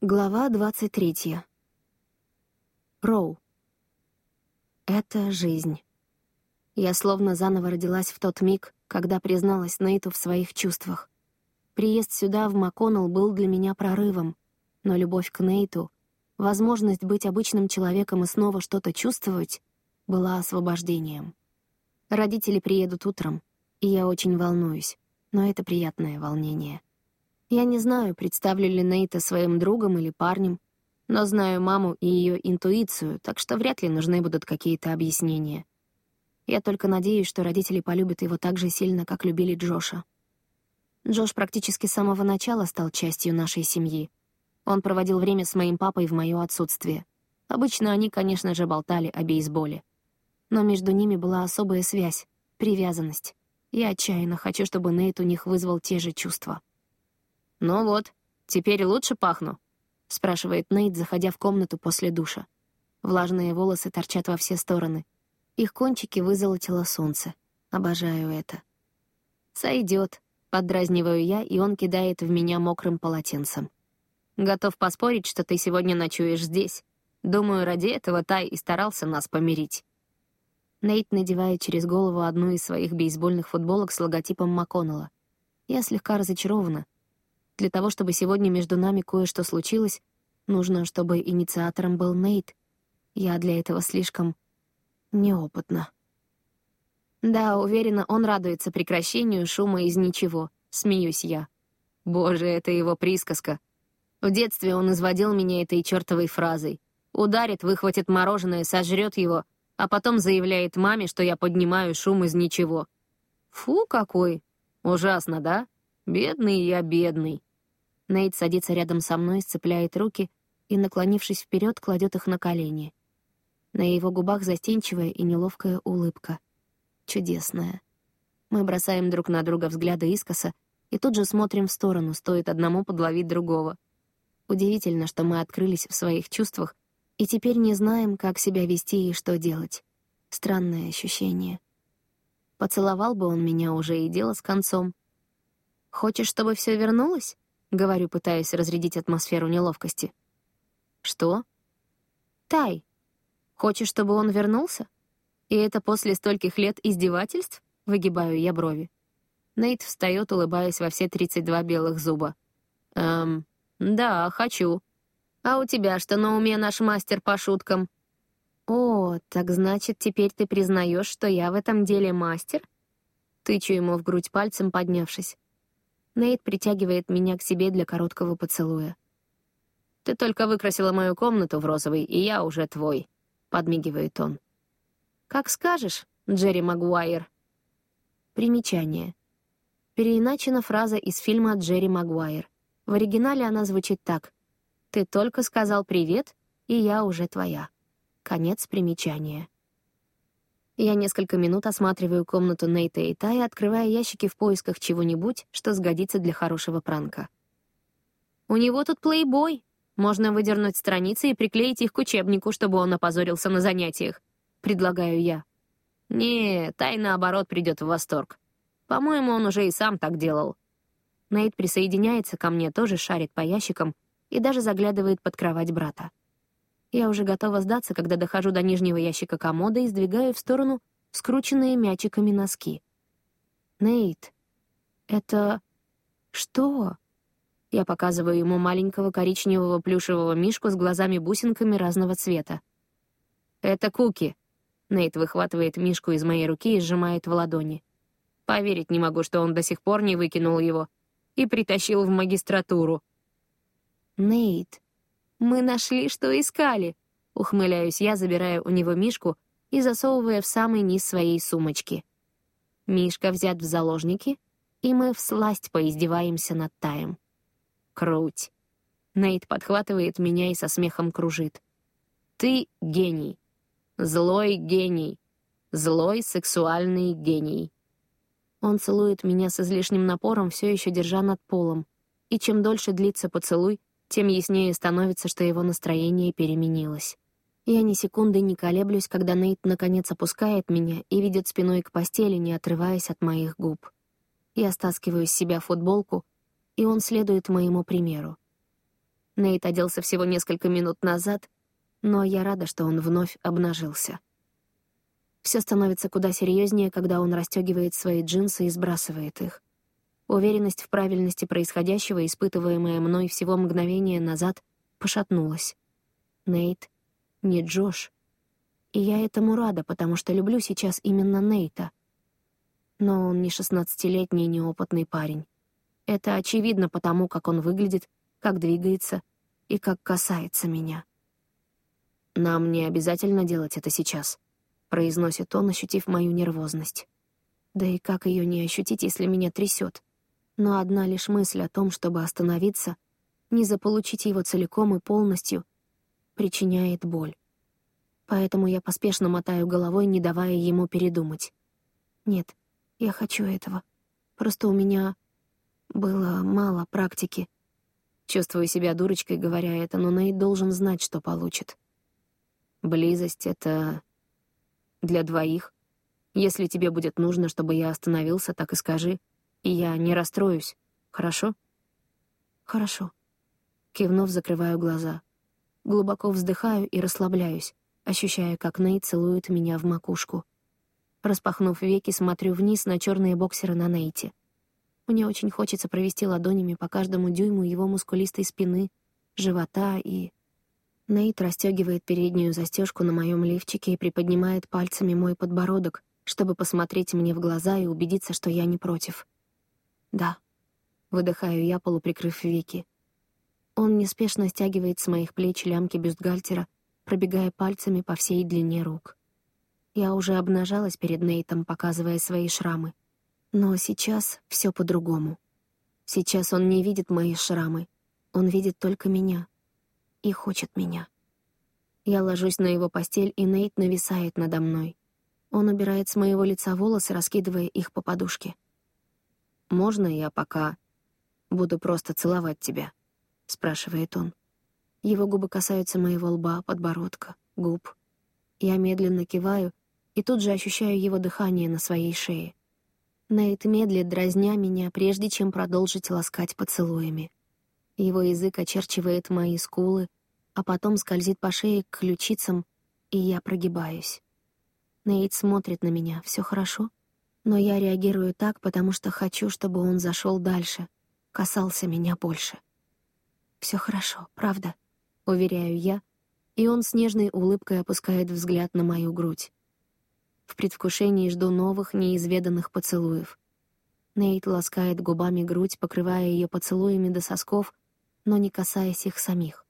Глава 23. Роу. Это жизнь. Я словно заново родилась в тот миг, когда призналась Нейту в своих чувствах. Приезд сюда, в МакКоннелл, был для меня прорывом, но любовь к Нейту, возможность быть обычным человеком и снова что-то чувствовать, была освобождением. Родители приедут утром, и я очень волнуюсь, но это приятное волнение — я не знаю, представлю ли Нейта своим другом или парнем, но знаю маму и ее интуицию, так что вряд ли нужны будут какие-то объяснения. Я только надеюсь, что родители полюбят его так же сильно, как любили Джоша. Джош практически с самого начала стал частью нашей семьи. Он проводил время с моим папой в моё отсутствие. Обычно они, конечно же, болтали о бейсболе. Но между ними была особая связь, привязанность. Я отчаянно хочу, чтобы Нейт у них вызвал те же чувства. «Ну вот, теперь лучше пахну?» — спрашивает Нейт, заходя в комнату после душа. Влажные волосы торчат во все стороны. Их кончики вызолотило солнце. Обожаю это. «Сойдет», — поддразниваю я, и он кидает в меня мокрым полотенцем. «Готов поспорить, что ты сегодня ночуешь здесь. Думаю, ради этого Тай и старался нас помирить». Нейт надевает через голову одну из своих бейсбольных футболок с логотипом МакКоннелла. Я слегка разочарована — для того, чтобы сегодня между нами кое-что случилось, нужно, чтобы инициатором был Нейт. Я для этого слишком неопытна. Да, уверена, он радуется прекращению шума из ничего. Смеюсь я. Боже, это его присказка. В детстве он изводил меня этой чертовой фразой. Ударит, выхватит мороженое, сожрет его, а потом заявляет маме, что я поднимаю шум из ничего. Фу, какой! Ужасно, да? Бедный я, бедный. Нейт садится рядом со мной, сцепляет руки и, наклонившись вперед, кладет их на колени. На его губах застенчивая и неловкая улыбка. Чудесная. Мы бросаем друг на друга взгляды искоса и тут же смотрим в сторону, стоит одному подловить другого. Удивительно, что мы открылись в своих чувствах и теперь не знаем, как себя вести и что делать. Странное ощущение. Поцеловал бы он меня уже и дело с концом. «Хочешь, чтобы все вернулось?» — говорю, пытаясь разрядить атмосферу неловкости. «Что?» «Тай, хочешь, чтобы он вернулся? И это после стольких лет издевательств?» — выгибаю я брови. Нейт встает, улыбаясь во все 32 белых зуба. «Эм, да, хочу. А у тебя что на уме, наш мастер по шуткам?» «О, так значит, теперь ты признаешь, что я в этом деле мастер?» Тычу ему в грудь пальцем, поднявшись. Нейт притягивает меня к себе для короткого поцелуя. «Ты только выкрасила мою комнату в розовый, и я уже твой», — подмигивает он. «Как скажешь, Джерри Магуайр». Примечание. Переиначена фраза из фильма «Джерри Магуайр». В оригинале она звучит так. «Ты только сказал привет, и я уже твоя». Конец примечания. Я несколько минут осматриваю комнату Нейта и Тая, открывая ящики в поисках чего-нибудь, что сгодится для хорошего пранка. «У него тут плейбой. Можно выдернуть страницы и приклеить их к учебнику, чтобы он опозорился на занятиях», — предлагаю я. «Не, Тай, наоборот, придет в восторг. По-моему, он уже и сам так делал». Нейт присоединяется ко мне, тоже шарит по ящикам и даже заглядывает под кровать брата. Я уже готова сдаться, когда дохожу до нижнего ящика комода и сдвигаю в сторону скрученные мячиками носки. «Нейт, это... что?» Я показываю ему маленького коричневого плюшевого мишку с глазами-бусинками разного цвета. «Это Куки». Нейт выхватывает мишку из моей руки и сжимает в ладони. Поверить не могу, что он до сих пор не выкинул его и притащил в магистратуру. «Нейт, «Мы нашли, что искали», — ухмыляюсь я, забирая у него Мишку и засовывая в самый низ своей сумочки. Мишка взят в заложники, и мы всласть поиздеваемся над Таем. Круть. Нейт подхватывает меня и со смехом кружит. «Ты гений. Злой гений. Злой сексуальный гений». Он целует меня с излишним напором, все еще держа над полом. И чем дольше длится поцелуй, тем яснее становится, что его настроение переменилось. Я ни секунды не колеблюсь, когда Нейт наконец опускает меня и ведет спиной к постели, не отрываясь от моих губ. Я стаскиваю с себя футболку, и он следует моему примеру. Нейт оделся всего несколько минут назад, но я рада, что он вновь обнажился. Все становится куда серьезнее, когда он расстегивает свои джинсы и сбрасывает их. Уверенность в правильности происходящего, испытываемая мной всего мгновение назад, пошатнулась. Нейт не Джош. И я этому рада, потому что люблю сейчас именно Нейта. Но он не шестнадцатилетний неопытный парень. Это очевидно потому, как он выглядит, как двигается и как касается меня. «Нам не обязательно делать это сейчас», — произносит он, ощутив мою нервозность. Да и как ее не ощутить, если меня трясет? Но одна лишь мысль о том, чтобы остановиться, не заполучить его целиком и полностью, причиняет боль. Поэтому я поспешно мотаю головой, не давая ему передумать. Нет, я хочу этого. Просто у меня было мало практики. Чувствую себя дурочкой, говоря это, но Нейт должен знать, что получит. Близость — это для двоих. Если тебе будет нужно, чтобы я остановился, так и скажи, и я не расстроюсь. Хорошо? Хорошо. Кивнув, закрываю глаза. Глубоко вздыхаю и расслабляюсь, ощущая, как Нейт целует меня в макушку. Распахнув веки, смотрю вниз на черные боксеры на Нейте. Мне очень хочется провести ладонями по каждому дюйму его мускулистой спины, живота и... Нейт расстегивает переднюю застежку на моем лифчике и приподнимает пальцами мой подбородок, чтобы посмотреть мне в глаза и убедиться, что я не против. «Да», — выдыхаю я, полуприкрыв веки. Он неспешно стягивает с моих плеч лямки бюстгальтера, пробегая пальцами по всей длине рук. Я уже обнажалась перед Нейтом, показывая свои шрамы. Но сейчас все по-другому. Сейчас он не видит мои шрамы. Он видит только меня. И хочет меня. Я ложусь на его постель, и Нейт нависает надо мной. Он убирает с моего лица волосы, раскидывая их по подушке. «Можно я пока буду просто целовать тебя?» — спрашивает он. Его губы касаются моего лба, подбородка, губ. Я медленно киваю и тут же ощущаю его дыхание на своей шее. Нейт медлит, дразня меня, прежде чем продолжить ласкать поцелуями. Его язык очерчивает мои скулы, а потом скользит по шее к ключицам, и я прогибаюсь. Нейт смотрит на меня, все хорошо? Но я реагирую так, потому что хочу, чтобы он зашел дальше, касался меня больше. Все хорошо, правда, уверяю я, и он с нежной улыбкой опускает взгляд на мою грудь. В предвкушении жду новых, неизведанных поцелуев. Нейт ласкает губами грудь, покрывая ее поцелуями до сосков, но не касаясь их самих.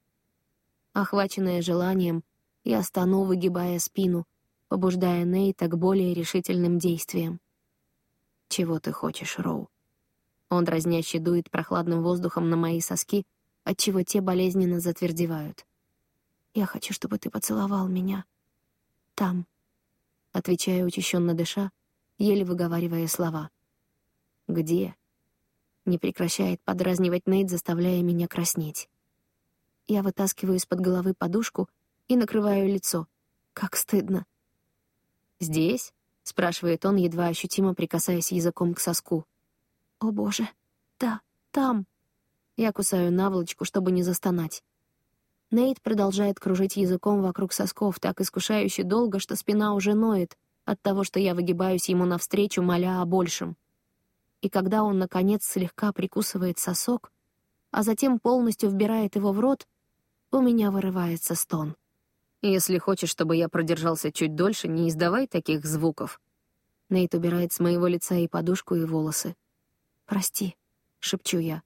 Охваченная желанием, я стану, выгибая спину, побуждая Нейта к более решительным действиям. «Чего ты хочешь, Роу?» Он дразняще дует прохладным воздухом на мои соски, отчего те болезненно затвердевают. «Я хочу, чтобы ты поцеловал меня. Там, Отвечаю, учащенно дыша, еле выговаривая слова. «Где?» Не прекращает подразнивать Нейт, заставляя меня краснеть. Я вытаскиваю из-под головы подушку и накрываю лицо. Как стыдно. «Здесь?» — спрашивает он, едва ощутимо прикасаясь языком к соску. «О, боже! Да, там!» Я кусаю наволочку, чтобы не застонать. Нейт продолжает кружить языком вокруг сосков так искушающе долго, что спина уже ноет от того, что я выгибаюсь ему навстречу, моля о большем. И когда он, наконец, слегка прикусывает сосок, а затем полностью вбирает его в рот, у меня вырывается стон. «Если хочешь, чтобы я продержался чуть дольше, не издавай таких звуков». Нейт убирает с моего лица и подушку, и волосы. «Прости», — шепчу я.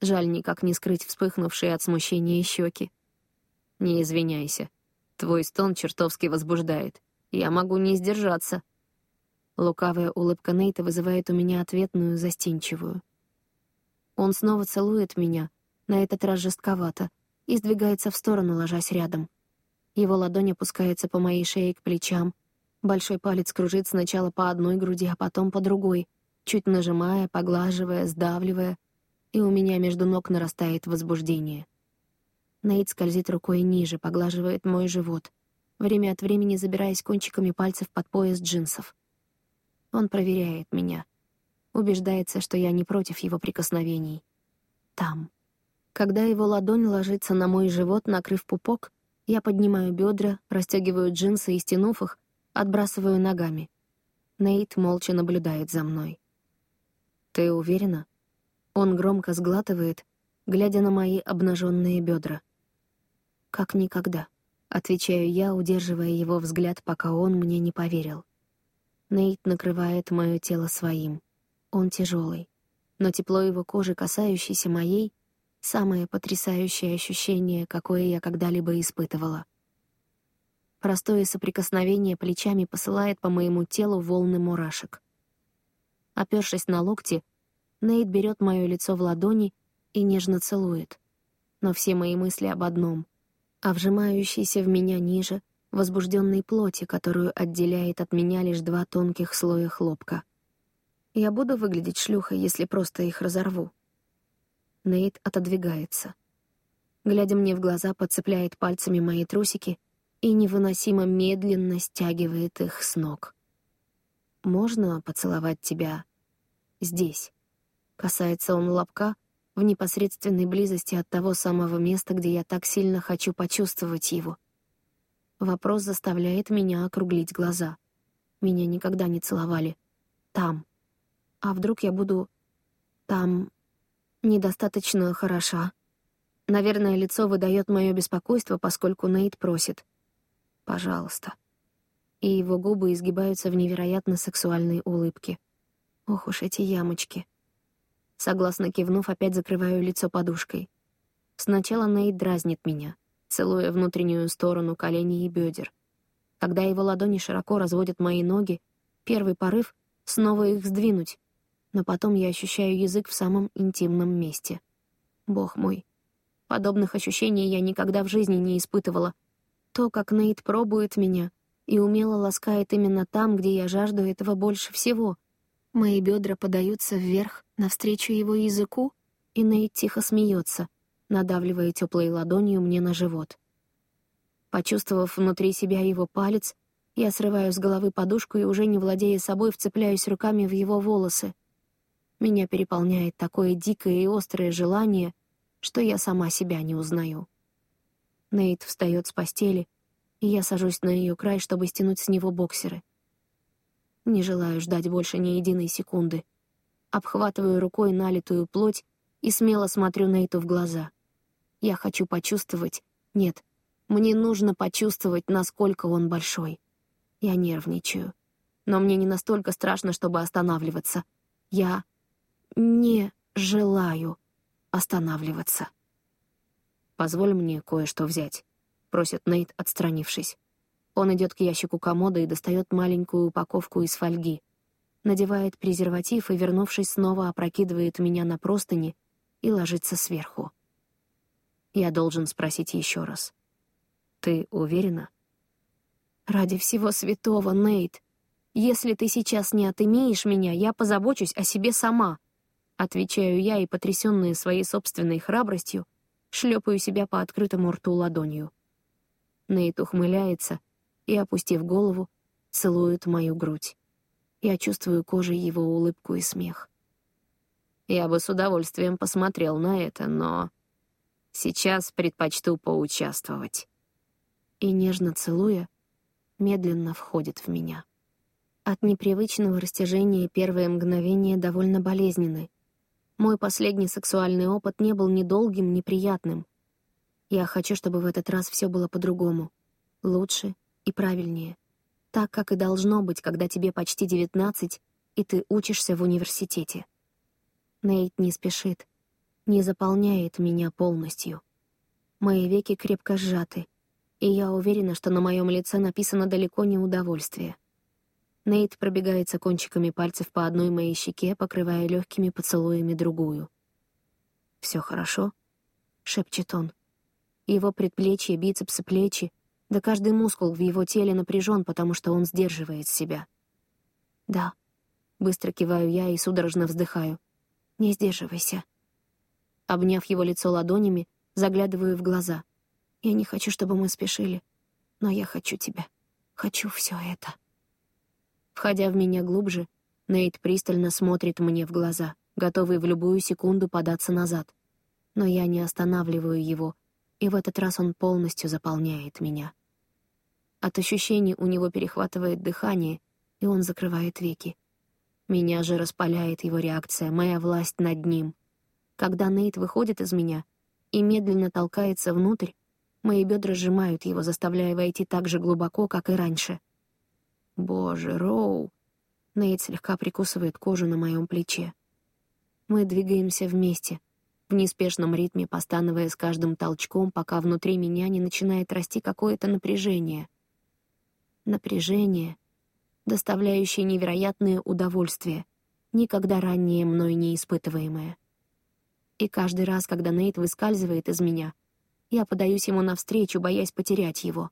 Жаль никак не скрыть вспыхнувшие от смущения щеки. Не извиняйся. Твой стон чертовски возбуждает. Я могу не сдержаться. Лукавая улыбка Нейта вызывает у меня ответную, застенчивую. Он снова целует меня, на этот раз жестковато, и сдвигается в сторону, ложась рядом. Его ладонь опускается по моей шее к плечам. Большой палец кружит сначала по одной груди, а потом по другой, чуть нажимая, поглаживая, сдавливая, и у меня между ног нарастает возбуждение. Нейт скользит рукой ниже, поглаживает мой живот, время от времени забираясь кончиками пальцев под пояс джинсов. Он проверяет меня, убеждается, что я не против его прикосновений. Там. Когда его ладонь ложится на мой живот, накрыв пупок, я поднимаю бедра, расстегиваю джинсы и, стянув их, отбрасываю ногами. Нейт молча наблюдает за мной. «Ты уверена?» Он громко сглатывает, глядя на мои обнаженные бедра. «Как никогда», — отвечаю я, удерживая его взгляд, пока он мне не поверил. Нейт накрывает мое тело своим. Он тяжелый, но тепло его кожи, касающейся моей, — самое потрясающее ощущение, какое я когда-либо испытывала. Простое соприкосновение плечами посылает по моему телу волны мурашек. Опершись на локти, Нейт берет мое лицо в ладони и нежно целует. Но все мои мысли об одном — о вжимающейся в меня ниже, возбужденной плоти, которую отделяет от меня лишь два тонких слоя хлопка. Я буду выглядеть шлюхой, если просто их разорву. Нейт отодвигается. Глядя мне в глаза, подцепляет пальцами мои трусики и невыносимо медленно стягивает их с ног. «Можно поцеловать тебя здесь?» Касается он лобка в непосредственной близости от того самого места, где я так сильно хочу почувствовать его. Вопрос заставляет меня округлить глаза. Меня никогда не целовали. Там. А вдруг я буду... там... недостаточно хороша? Наверное, лицо выдает мое беспокойство, поскольку Нейт просит. «Пожалуйста» и его губы изгибаются в невероятно сексуальной улыбке. Ох уж эти ямочки. Согласно кивнув, опять закрываю лицо подушкой. Сначала Нейт дразнит меня, целуя внутреннюю сторону коленей и бедер. Когда его ладони широко разводят мои ноги, первый порыв — снова их сдвинуть, но потом я ощущаю язык в самом интимном месте. Бог мой, подобных ощущений я никогда в жизни не испытывала. То, как Нейт пробует меня, и умело ласкает именно там, где я жажду этого больше всего. Мои бедра подаются вверх, навстречу его языку, и Нейт тихо смеется, надавливая теплой ладонью мне на живот. Почувствовав внутри себя его палец, я срываю с головы подушку и, уже не владея собой, вцепляюсь руками в его волосы. Меня переполняет такое дикое и острое желание, что я сама себя не узнаю. Нейт встает с постели, и я сажусь на ее край, чтобы стянуть с него боксеры. Не желаю ждать больше ни единой секунды. Обхватываю рукой налитую плоть и смело смотрю Нейту в глаза. Я хочу почувствовать... Нет, мне нужно почувствовать, насколько он большой. Я нервничаю. Но мне не настолько страшно, чтобы останавливаться. Я не желаю останавливаться. Позволь мне кое-что взять просит Нейт, отстранившись. Он идет к ящику комода и достает маленькую упаковку из фольги. Надевает презерватив и, вернувшись, снова опрокидывает меня на простыни и ложится сверху. Я должен спросить еще раз. «Ты уверена?» «Ради всего святого, Нейт! Если ты сейчас не отымеешь меня, я позабочусь о себе сама!» Отвечаю я и, потрясённая своей собственной храбростью, шлепаю себя по открытому рту ладонью. Нейт ухмыляется и, опустив голову, целует мою грудь. Я чувствую кожей его улыбку и смех. Я бы с удовольствием посмотрел на это, но сейчас предпочту поучаствовать. И, нежно целуя, медленно входит в меня. От непривычного растяжения первые мгновения довольно болезненны. Мой последний сексуальный опыт не был ни долгим, ни приятным. Я хочу, чтобы в этот раз все было по-другому. Лучше и правильнее. Так, как и должно быть, когда тебе почти девятнадцать, и ты учишься в университете. Нейт не спешит, не заполняет меня полностью. Мои веки крепко сжаты, и я уверена, что на моем лице написано далеко не удовольствие. Нейт пробегается кончиками пальцев по одной моей щеке, покрывая легкими поцелуями другую. «Все хорошо?» — шепчет он. Его предплечья, бицепсы, плечи, да каждый мускул в его теле напряжен, потому что он сдерживает себя. «Да», — быстро киваю я и судорожно вздыхаю. «Не сдерживайся». Обняв его лицо ладонями, заглядываю в глаза. «Я не хочу, чтобы мы спешили, но я хочу тебя. Хочу все это». Входя в меня глубже, Нейт пристально смотрит мне в глаза, готовый в любую секунду податься назад. Но я не останавливаю его, и в этот раз он полностью заполняет меня. От ощущений у него перехватывает дыхание, и он закрывает веки. Меня же распаляет его реакция, моя власть над ним. Когда Нейт выходит из меня и медленно толкается внутрь, мои бедра сжимают его, заставляя войти так же глубоко, как и раньше. Боже, Роу! Нейт слегка прикусывает кожу на моем плече. Мы двигаемся вместе, в неспешном ритме постановая с каждым толчком, пока внутри меня не начинает расти какое-то напряжение. Напряжение, доставляющее невероятное удовольствие, никогда ранее мной не испытываемое. И каждый раз, когда Нейт выскальзывает из меня, я подаюсь ему навстречу, боясь потерять его.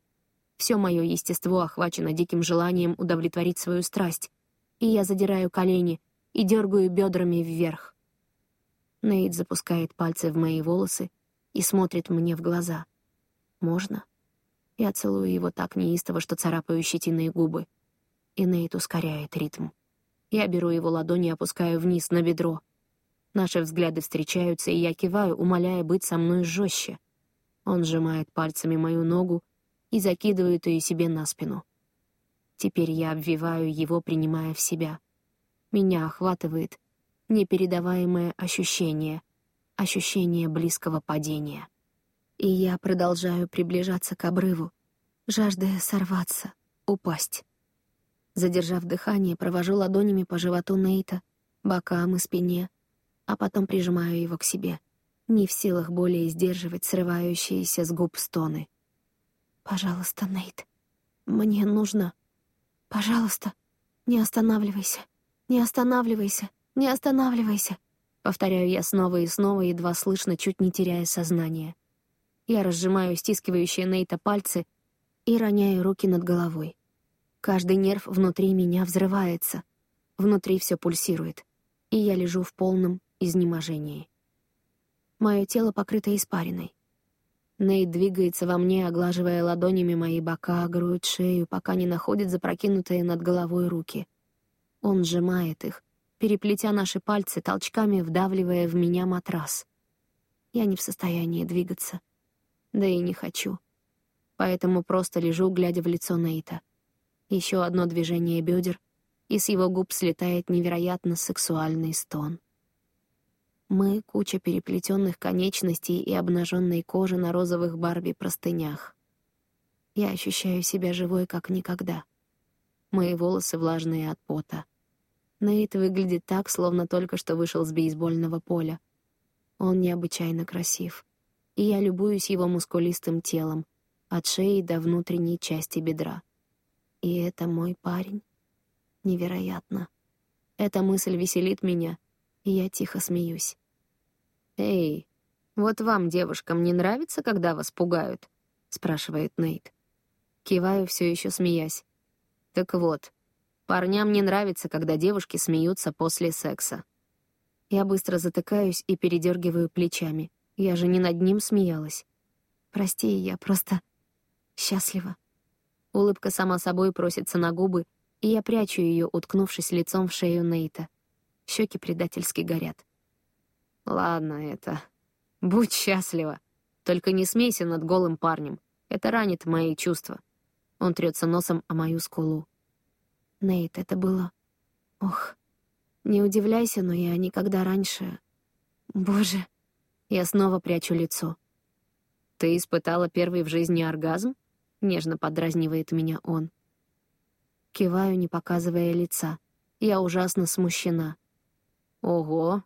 Все мое естество охвачено диким желанием удовлетворить свою страсть, и я задираю колени и дергаю бедрами вверх. Нейт запускает пальцы в мои волосы и смотрит мне в глаза. «Можно?» Я целую его так неистово, что царапаю щетиные губы. И Нейт ускоряет ритм. Я беру его ладони и опускаю вниз на бедро. Наши взгляды встречаются, и я киваю, умоляя быть со мной жестче. Он сжимает пальцами мою ногу и закидывает ее себе на спину. Теперь я обвиваю его, принимая в себя. Меня охватывает непередаваемое ощущение, ощущение близкого падения. И я продолжаю приближаться к обрыву, жаждая сорваться, упасть. Задержав дыхание, провожу ладонями по животу Нейта, бокам и спине, а потом прижимаю его к себе, не в силах более сдерживать срывающиеся с губ стоны. «Пожалуйста, Нейт, мне нужно... Пожалуйста, не останавливайся, не останавливайся!» «Не останавливайся», — повторяю я снова и снова, едва слышно, чуть не теряя сознание. Я разжимаю стискивающие Нейта пальцы и роняю руки над головой. Каждый нерв внутри меня взрывается. Внутри все пульсирует, и я лежу в полном изнеможении. Мое тело покрыто испариной. Нейт двигается во мне, оглаживая ладонями мои бока, грудь, шею, пока не находит запрокинутые над головой руки. Он сжимает их, переплетя наши пальцы, толчками вдавливая в меня матрас. Я не в состоянии двигаться. Да и не хочу. Поэтому просто лежу, глядя в лицо Нейта. Еще одно движение бедер, и с его губ слетает невероятно сексуальный стон. Мы — куча переплетенных конечностей и обнаженной кожи на розовых Барби-простынях. Я ощущаю себя живой, как никогда. Мои волосы влажные от пота. Нейт выглядит так, словно только что вышел с бейсбольного поля. Он необычайно красив. И я любуюсь его мускулистым телом, от шеи до внутренней части бедра. И это мой парень. Невероятно. Эта мысль веселит меня, и я тихо смеюсь. «Эй, вот вам, девушкам, не нравится, когда вас пугают?» — спрашивает Нейт. Киваю, все еще смеясь. «Так вот, Парням не нравится, когда девушки смеются после секса. Я быстро затыкаюсь и передергиваю плечами. Я же не над ним смеялась. Прости, я просто счастлива. Улыбка сама собой просится на губы, и я прячу ее, уткнувшись лицом в шею Нейта. Щеки предательски горят. Ладно это. Будь счастлива. Только не смейся над голым парнем. Это ранит мои чувства. Он трется носом о мою скулу. Нейт, это было... Ох, не удивляйся, но я никогда раньше... Боже, я снова прячу лицо. «Ты испытала первый в жизни оргазм?» — нежно подразнивает меня он. Киваю, не показывая лица. Я ужасно смущена. «Ого,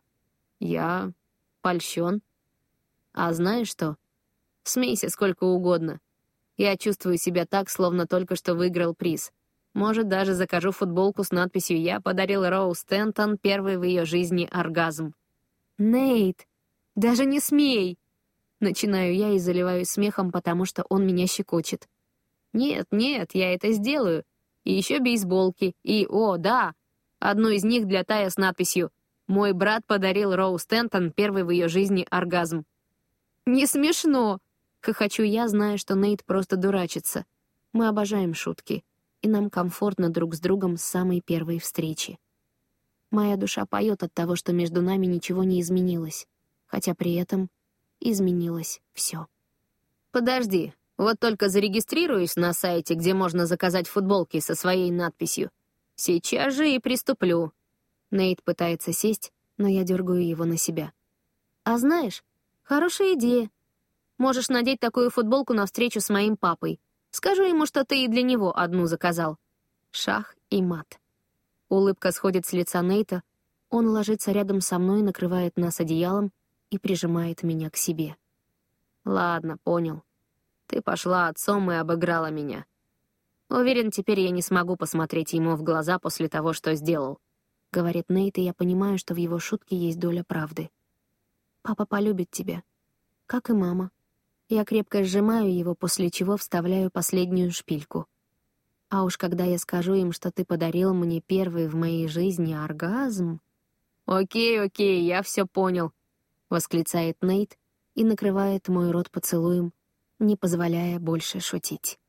я польщен. А знаешь что? Смейся сколько угодно. Я чувствую себя так, словно только что выиграл приз. Может, даже закажу футболку с надписью «Я подарил Роу Стентон первый в ее жизни оргазм». «Нейт, даже не смей!» Начинаю я и заливаюсь смехом, потому что он меня щекочет. «Нет, нет, я это сделаю. И еще бейсболки. И, о, да, одну из них для Тая с надписью «Мой брат подарил Роу Стентон первый в ее жизни оргазм». «Не смешно!» — хохочу я, зная, что Нейт просто дурачится. Мы обожаем шутки и нам комфортно друг с другом с самой первой встречи. Моя душа поет от того, что между нами ничего не изменилось, хотя при этом изменилось все. «Подожди, вот только зарегистрируюсь на сайте, где можно заказать футболки со своей надписью. Сейчас же и приступлю». Нейт пытается сесть, но я дергаю его на себя. «А знаешь, хорошая идея. Можешь надеть такую футболку на встречу с моим папой. Скажу ему, что ты и для него одну заказал». Шах и мат. Улыбка сходит с лица Нейта, он ложится рядом со мной, накрывает нас одеялом и прижимает меня к себе. «Ладно, понял. Ты пошла отцом и обыграла меня. Уверен, теперь я не смогу посмотреть ему в глаза после того, что сделал», — говорит Нейт, и я понимаю, что в его шутке есть доля правды. «Папа полюбит тебя, как и мама». Я крепко сжимаю его, после чего вставляю последнюю шпильку. А уж когда я скажу им, что ты подарил мне первый в моей жизни оргазм... «Окей, окей, я все понял», — восклицает Нейт и накрывает мой рот поцелуем, не позволяя больше шутить.